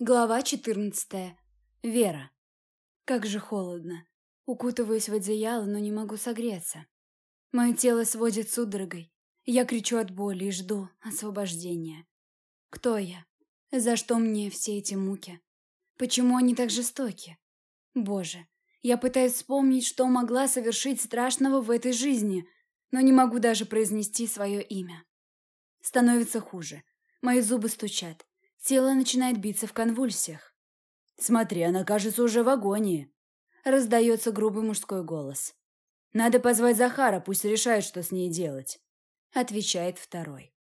Глава 14. Вера. Как же холодно. Укутываюсь в одеяло, но не могу согреться. Мое тело сводит судорогой. Я кричу от боли и жду освобождения. Кто я? За что мне все эти муки? Почему они так жестоки? Боже, я пытаюсь вспомнить, что могла совершить страшного в этой жизни, но не могу даже произнести свое имя. Становится хуже. Мои зубы стучат. Тело начинает биться в конвульсиях. «Смотри, она, кажется, уже в агонии», — раздается грубый мужской голос. «Надо позвать Захара, пусть решает, что с ней делать», — отвечает второй.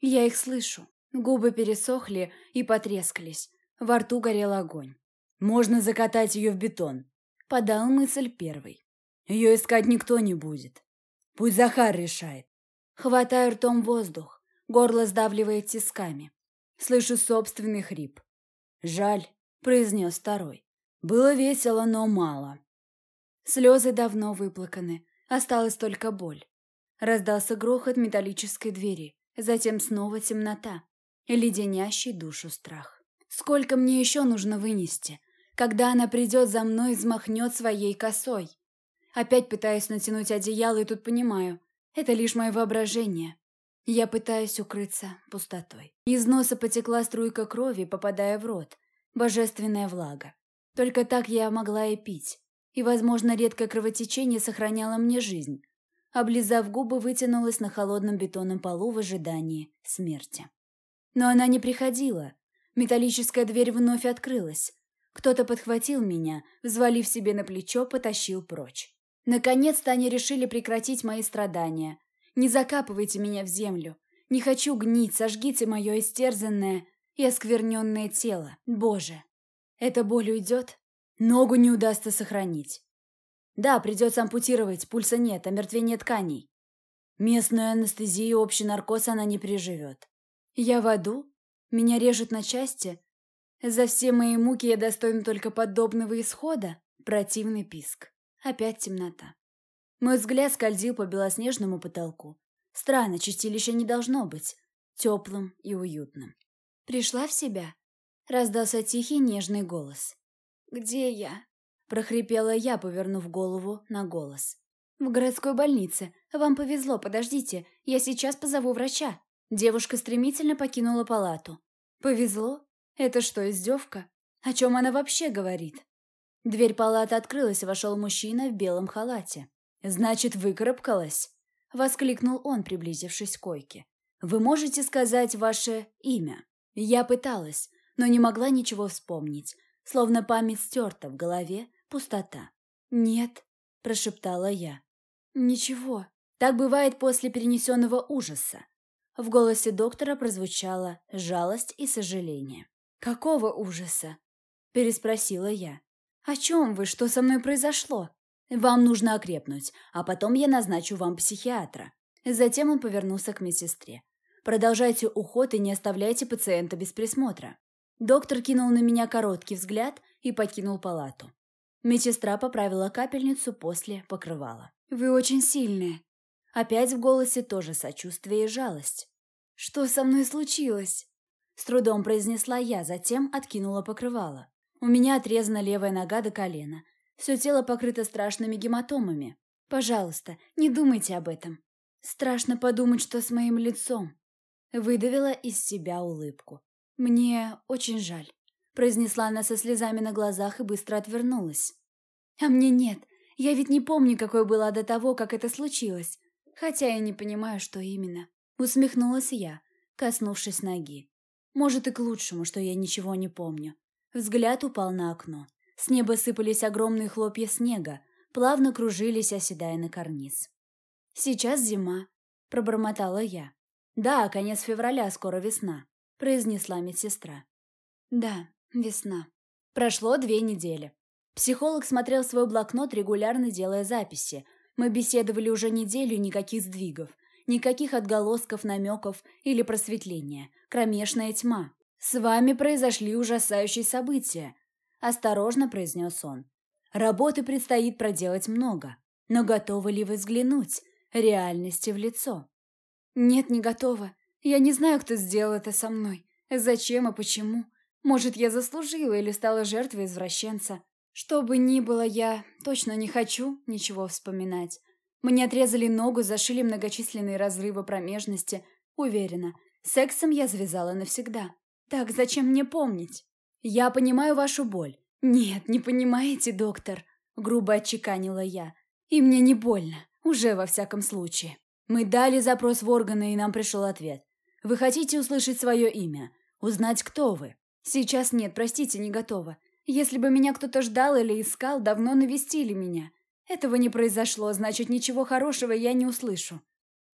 Я их слышу. Губы пересохли и потрескались. Во рту горел огонь. «Можно закатать ее в бетон», — подал мысль первый. «Ее искать никто не будет. Пусть Захар решает». Хватаю ртом воздух. Горло сдавливает тисками. Слышу собственный хрип. «Жаль», — произнес второй. «Было весело, но мало». Слезы давно выплаканы, осталась только боль. Раздался грохот металлической двери, затем снова темнота, леденящий душу страх. Сколько мне еще нужно вынести, когда она придет за мной и взмахнет своей косой? Опять пытаюсь натянуть одеяло, и тут понимаю, это лишь мое воображение. Я пытаюсь укрыться пустотой. Из носа потекла струйка крови, попадая в рот. Божественная влага. Только так я могла и пить. И, возможно, редкое кровотечение сохраняло мне жизнь. Облизав губы, вытянулась на холодном бетонном полу в ожидании смерти. Но она не приходила. Металлическая дверь вновь открылась. Кто-то подхватил меня, взвалив себе на плечо, потащил прочь. Наконец-то они решили прекратить мои страдания – не закапывайте меня в землю. Не хочу гнить, сожгите мое истерзанное и оскверненное тело. Боже, эта боль уйдет? Ногу не удастся сохранить. Да, придется ампутировать, пульса нет, омертвение тканей. Местную анестезию и общий наркоз она не переживет. Я в аду? Меня режут на части? За все мои муки я достойна только подобного исхода? Противный писк. Опять темнота. Мой взгляд скользил по белоснежному потолку. Странно, чистилище не должно быть теплым и уютным. «Пришла в себя?» — раздался тихий нежный голос. «Где я?» — прохрипела я, повернув голову на голос. «В городской больнице. Вам повезло, подождите, я сейчас позову врача». Девушка стремительно покинула палату. «Повезло? Это что, издевка? О чем она вообще говорит?» Дверь палаты открылась, и вошел мужчина в белом халате. «Значит, выкарабкалась?» — воскликнул он, приблизившись к койке. «Вы можете сказать ваше имя?» Я пыталась, но не могла ничего вспомнить, словно память стерта в голове, пустота. «Нет», — прошептала я. «Ничего. Так бывает после перенесенного ужаса». В голосе доктора прозвучала жалость и сожаление. «Какого ужаса?» – переспросила я. «О чем вы? Что со мной произошло?» Вам нужно окрепнуть, а потом я назначу вам психиатра. Затем он повернулся к медсестре. Продолжайте уход и не оставляйте пациента без присмотра. Доктор кинул на меня короткий взгляд и покинул палату. Медсестра поправила капельницу после покрывала. «Вы очень сильные». Опять в голосе тоже сочувствие и жалость. «Что со мной случилось?» С трудом произнесла я, затем откинула покрывало. У меня отрезана левая нога до колена, все тело покрыто страшными гематомами. Пожалуйста, не думайте об этом. Страшно подумать, что с моим лицом. Выдавила из себя улыбку. Мне очень жаль. Произнесла она со слезами на глазах и быстро отвернулась. А мне нет. Я ведь не помню, какой была до того, как это случилось. Хотя я не понимаю, что именно. Усмехнулась я, коснувшись ноги. Может и к лучшему, что я ничего не помню. Взгляд упал на окно. С неба сыпались огромные хлопья снега, плавно кружились, оседая на карниз. «Сейчас зима», — пробормотала я. «Да, конец февраля, скоро весна», — произнесла медсестра. «Да, весна». Прошло две недели. Психолог смотрел свой блокнот, регулярно делая записи. Мы беседовали уже неделю, никаких сдвигов, никаких отголосков, намеков или просветления. Кромешная тьма. С вами произошли ужасающие события. Осторожно произнес он. Работы предстоит проделать много, но готовы ли вы взглянуть реальности в лицо? Нет, не готова. Я не знаю, кто сделал это со мной. Зачем и почему. Может, я заслужила или стала жертвой извращенца. Что бы ни было, я точно не хочу ничего вспоминать. Мне отрезали ногу, зашили многочисленные разрывы промежности. Уверена, сексом я завязала навсегда. Так зачем мне помнить? Я понимаю вашу боль. Нет, не понимаете, доктор, грубо отчеканила я. И мне не больно, уже во всяком случае. Мы дали запрос в органы, и нам пришел ответ. Вы хотите услышать свое имя? Узнать, кто вы? Сейчас нет, простите, не готова. Если бы меня кто-то ждал или искал, давно навестили меня. Этого не произошло, значит, ничего хорошего я не услышу.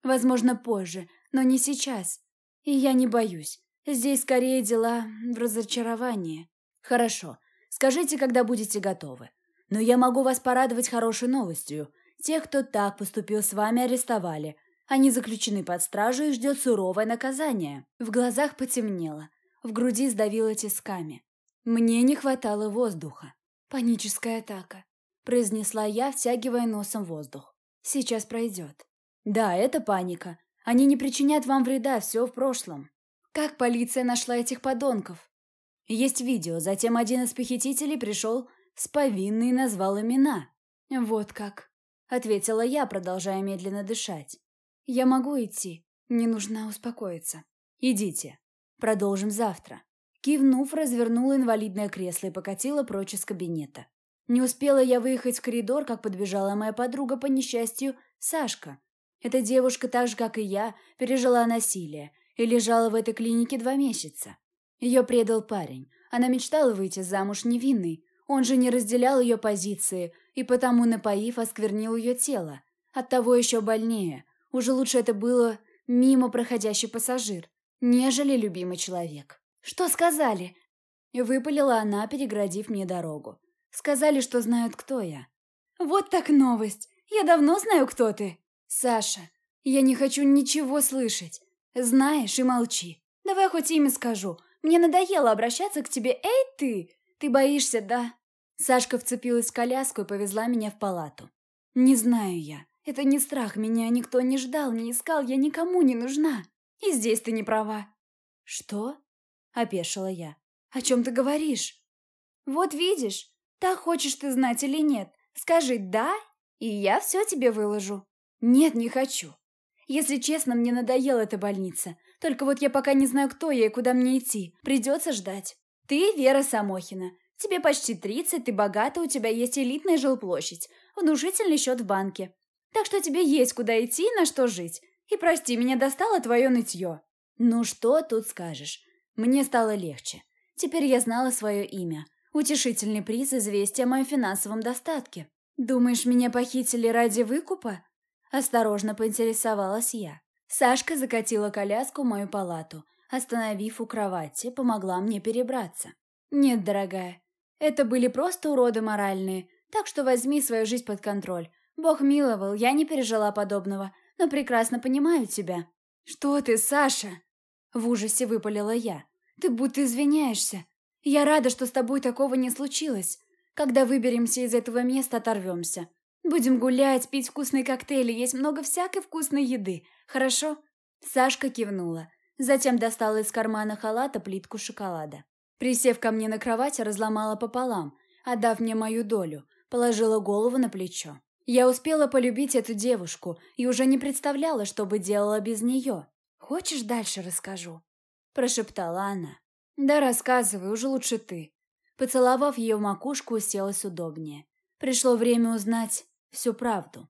Возможно, позже, но не сейчас. И я не боюсь. Здесь скорее дела в разочаровании. Хорошо. Скажите, когда будете готовы. Но я могу вас порадовать хорошей новостью. Тех, кто так поступил с вами, арестовали. Они заключены под стражу и ждет суровое наказание. В глазах потемнело. В груди сдавило тисками. Мне не хватало воздуха. Паническая атака. Произнесла я, втягивая носом воздух. Сейчас пройдет. Да, это паника. Они не причинят вам вреда, все в прошлом. Как полиция нашла этих подонков? Есть видео, затем один из похитителей пришел с повинной и назвал имена. Вот как. Ответила я, продолжая медленно дышать. Я могу идти. Не нужно успокоиться. Идите. Продолжим завтра. Кивнув, развернула инвалидное кресло и покатила прочь из кабинета. Не успела я выехать в коридор, как подбежала моя подруга по несчастью, Сашка. Эта девушка, так же, как и я, пережила насилие и лежала в этой клинике два месяца. Ее предал парень. Она мечтала выйти замуж невинной. Он же не разделял ее позиции и потому, напоив, осквернил ее тело. Оттого еще больнее. Уже лучше это было мимо проходящий пассажир нежели любимый человек. «Что сказали?» Выпалила она, переградив мне дорогу. «Сказали, что знают, кто я». «Вот так новость! Я давно знаю, кто ты!» «Саша, я не хочу ничего слышать. Знаешь и молчи. Давай хоть имя скажу. Мне надоело обращаться к тебе. Эй, ты! Ты боишься, да?» Сашка вцепилась в коляску и повезла меня в палату. «Не знаю я. Это не страх. Меня никто не ждал, не искал. Я никому не нужна. И здесь ты не права. Что? Опешила я. О чем ты говоришь? Вот видишь, так хочешь ты знать или нет. Скажи «да», и я все тебе выложу. Нет, не хочу. Если честно, мне надоела эта больница. Только вот я пока не знаю, кто я и куда мне идти. Придется ждать. Ты Вера Самохина. Тебе почти 30, ты богата, у тебя есть элитная жилплощадь, внушительный счет в банке. Так что тебе есть куда идти и на что жить. И прости, меня достало твое нытье. Ну что тут скажешь? Мне стало легче. Теперь я знала свое имя. Утешительный приз известия о моем финансовом достатке. Думаешь, меня похитили ради выкупа? Осторожно поинтересовалась я. Сашка закатила коляску в мою палату, остановив у кровати, помогла мне перебраться. Нет, дорогая, это были просто уроды моральные, так что возьми свою жизнь под контроль. Бог миловал, я не пережила подобного, но прекрасно понимаю тебя». «Что ты, Саша?» В ужасе выпалила я. «Ты будто извиняешься. Я рада, что с тобой такого не случилось. Когда выберемся из этого места, оторвемся. Будем гулять, пить вкусные коктейли, есть много всякой вкусной еды. Хорошо?» Сашка кивнула. Затем достала из кармана халата плитку шоколада. Присев ко мне на кровать, разломала пополам, отдав мне мою долю, положила голову на плечо. Я успела полюбить эту девушку и уже не представляла, что бы делала без нее. «Хочешь, дальше расскажу?» – прошептала она. «Да рассказывай, уже лучше ты». Поцеловав ее в макушку, уселась удобнее. Пришло время узнать всю правду.